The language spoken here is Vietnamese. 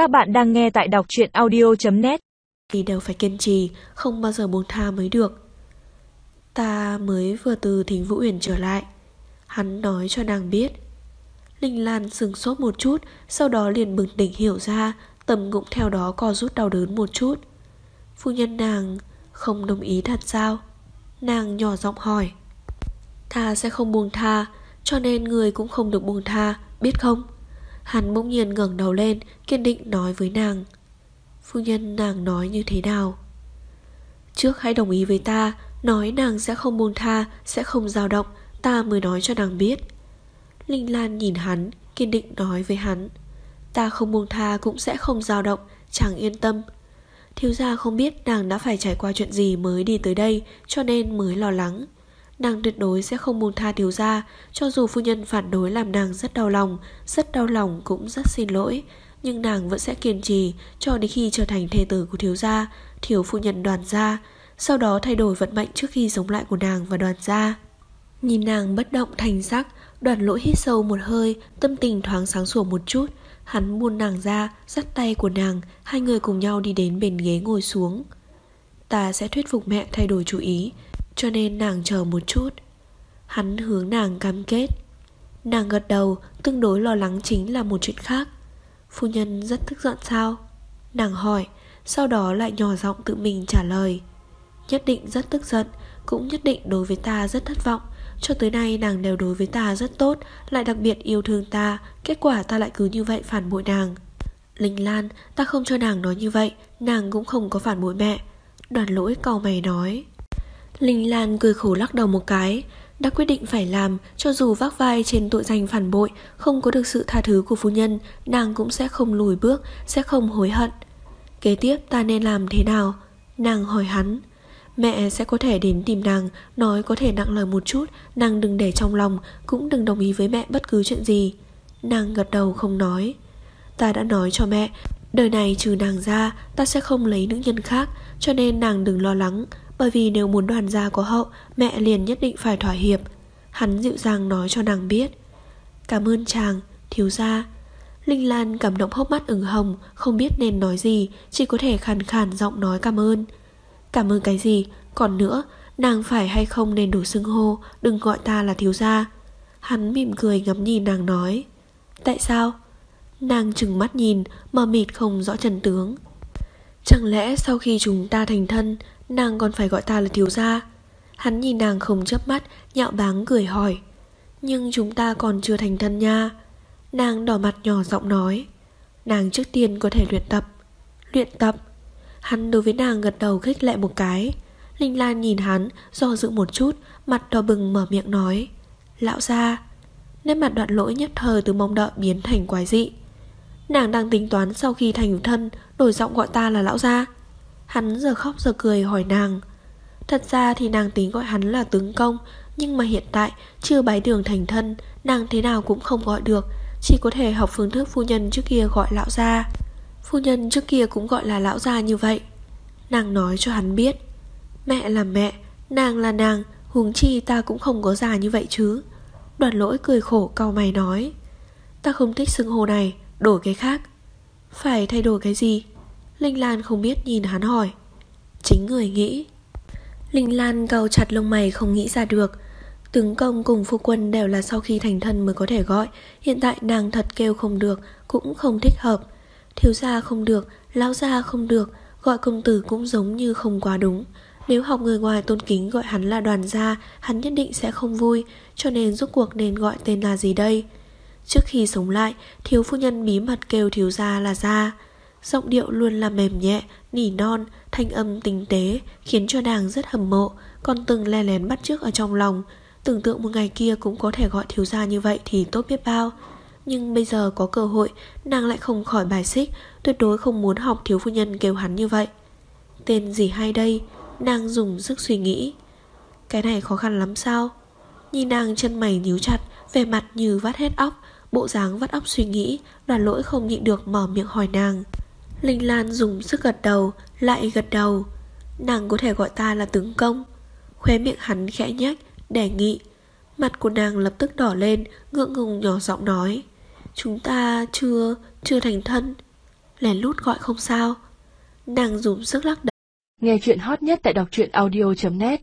Các bạn đang nghe tại đọc truyện audio.net Thì đều phải kiên trì, không bao giờ buông tha mới được. Ta mới vừa từ thính Vũ Uyển trở lại. Hắn nói cho nàng biết. Linh Lan sừng sốt một chút, sau đó liền bừng tỉnh hiểu ra, tầm cũng theo đó co rút đau đớn một chút. Phu nhân nàng không đồng ý thật sao? Nàng nhỏ giọng hỏi. Ta sẽ không buông tha, cho nên người cũng không được buông tha, biết không? Hắn bỗng nhiên ngẩng đầu lên, kiên định nói với nàng. Phu nhân nàng nói như thế nào? Trước hãy đồng ý với ta, nói nàng sẽ không buông tha, sẽ không dao động, ta mới nói cho nàng biết. Linh Lan nhìn hắn, kiên định nói với hắn. Ta không buông tha cũng sẽ không dao động, chẳng yên tâm. Thiếu gia không biết nàng đã phải trải qua chuyện gì mới đi tới đây, cho nên mới lo lắng. Nàng tuyệt đối sẽ không buông tha thiếu gia, Cho dù phu nhân phản đối làm nàng rất đau lòng, Rất đau lòng cũng rất xin lỗi. Nhưng nàng vẫn sẽ kiên trì Cho đến khi trở thành thê tử của thiếu gia, Thiếu phu nhân đoàn gia, Sau đó thay đổi vận mệnh trước khi sống lại của nàng và đoàn gia. Nhìn nàng bất động thành sắc, Đoàn lỗi hít sâu một hơi, Tâm tình thoáng sáng sủa một chút. Hắn buông nàng ra, Dắt tay của nàng, Hai người cùng nhau đi đến bên ghế ngồi xuống. Ta sẽ thuyết phục mẹ thay đổi chủ ý cho nên nàng chờ một chút. Hắn hướng nàng cam kết. Nàng gật đầu, Tương đối lo lắng chính là một chuyện khác. Phu nhân rất tức giận sao? Nàng hỏi, Sau đó lại nhỏ giọng tự mình trả lời. Nhất định rất tức giận, Cũng nhất định đối với ta rất thất vọng. Cho tới nay nàng đều đối với ta rất tốt, Lại đặc biệt yêu thương ta, Kết quả ta lại cứ như vậy phản bội nàng. Linh Lan, Ta không cho nàng nói như vậy, Nàng cũng không có phản bội mẹ. Đoàn lỗi cầu mày nói. Linh Lan cười khổ lắc đầu một cái, Đã quyết định phải làm, Cho dù vác vai trên tội danh phản bội, Không có được sự tha thứ của phu nhân, Nàng cũng sẽ không lùi bước, Sẽ không hối hận. Kế tiếp ta nên làm thế nào? Nàng hỏi hắn. Mẹ sẽ có thể đến tìm nàng, Nói có thể nặng lời một chút, Nàng đừng để trong lòng, Cũng đừng đồng ý với mẹ bất cứ chuyện gì. Nàng gật đầu không nói. Ta đã nói cho mẹ, Đời này trừ nàng ra, Ta sẽ không lấy nữ nhân khác, Cho nên nàng đừng lo lắng bởi vì nếu muốn đoàn gia có hậu Mẹ liền nhất định phải thỏa hiệp. Hắn dịu dàng nói cho nàng biết. Cảm ơn chàng, thiếu gia. Linh Lan cảm động hốc mắt ửng hồng Không biết nên nói gì Chỉ có thể khàn khàn giọng nói cảm ơn. Cảm ơn cái gì? Còn nữa Nàng phải hay không nên đủ xưng hô Đừng gọi ta là thiếu gia. Hắn mỉm cười ngắm nhìn nàng nói. Tại sao? Nàng chừng mắt nhìn Mờ mịt không rõ trần tướng. Chẳng lẽ sau khi chúng ta thành thân Nàng còn phải gọi ta là thiếu gia. Hắn nhìn nàng không chớp mắt, Nhạo báng cười hỏi. Nhưng chúng ta còn chưa thành thân nha. Nàng đỏ mặt nhỏ giọng nói. Nàng trước tiên có thể luyện tập. Luyện tập? Hắn đối với nàng gật đầu khích lệ một cái. Linh Lan nhìn hắn, do dự một chút, Mặt đỏ bừng mở miệng nói. Lão gia, Nét mặt đoạn lỗi nhất thời từ mong đợi biến thành quái dị. Nàng đang tính toán sau khi thành thân, Đổi giọng gọi ta là lão gia. Hắn giờ khóc giờ cười hỏi nàng. Thật ra thì nàng tính gọi hắn là tướng công, Nhưng mà hiện tại chưa bái đường thành thân, Nàng thế nào cũng không gọi được. Chỉ có thể học phương thức phu nhân trước kia gọi lão gia. Phu nhân trước kia cũng gọi là lão gia như vậy. Nàng nói cho hắn biết. Mẹ là mẹ, Nàng là nàng, Huống chi ta cũng không có già như vậy chứ. Đoàn lỗi cười khổ, cau mày nói. Ta không thích xưng hô này, Đổi cái khác. Phải thay đổi cái gì? Linh Lan không biết nhìn hắn hỏi. Chính người nghĩ. Linh Lan cầu chặt lông mày không nghĩ ra được. Tướng công cùng phu quân đều là sau khi thành thân mới có thể gọi. Hiện tại nàng thật kêu không được Cũng không thích hợp. Thiếu gia không được, lão gia không được Gọi công tử cũng giống như không quá đúng. Nếu học người ngoài tôn kính gọi hắn là đoàn gia Hắn nhất định sẽ không vui Cho nên rút cuộc nên gọi tên là gì đây? Trước khi sống lại Thiếu phu nhân bí mật kêu thiếu gia là gia. Giọng điệu luôn là mềm nhẹ, nỉ non, thanh âm tinh tế, khiến cho nàng rất hâm mộ, còn từng le lén bắt chước ở trong lòng. Tưởng tượng một ngày kia cũng có thể gọi thiếu gia như vậy thì tốt biết bao. Nhưng bây giờ có cơ hội, nàng lại không khỏi bài xích, tuyệt đối không muốn học thiếu phu nhân kêu hắn như vậy. Tên gì hay đây? Nàng dùng sức suy nghĩ. Cái này khó khăn lắm sao? Nhìn nàng chân mày nhíu chặt, vẻ mặt như vắt hết óc, bộ dáng vắt óc suy nghĩ, đoàn lỗi không nhịn được mở miệng hỏi nàng. Linh Lan dùng sức gật đầu Lại gật đầu. Nàng có thể gọi ta là tướng công. Khóe miệng hắn khẽ nhách Đề nghị. Mặt của nàng lập tức đỏ lên Ngượng ngùng nhỏ giọng nói. Chúng ta chưa, chưa thành thân. Lén lút gọi không sao. Nàng dùng sức lắc đầu. Nghe chuyện hot nhất tại đọc truyện audio.net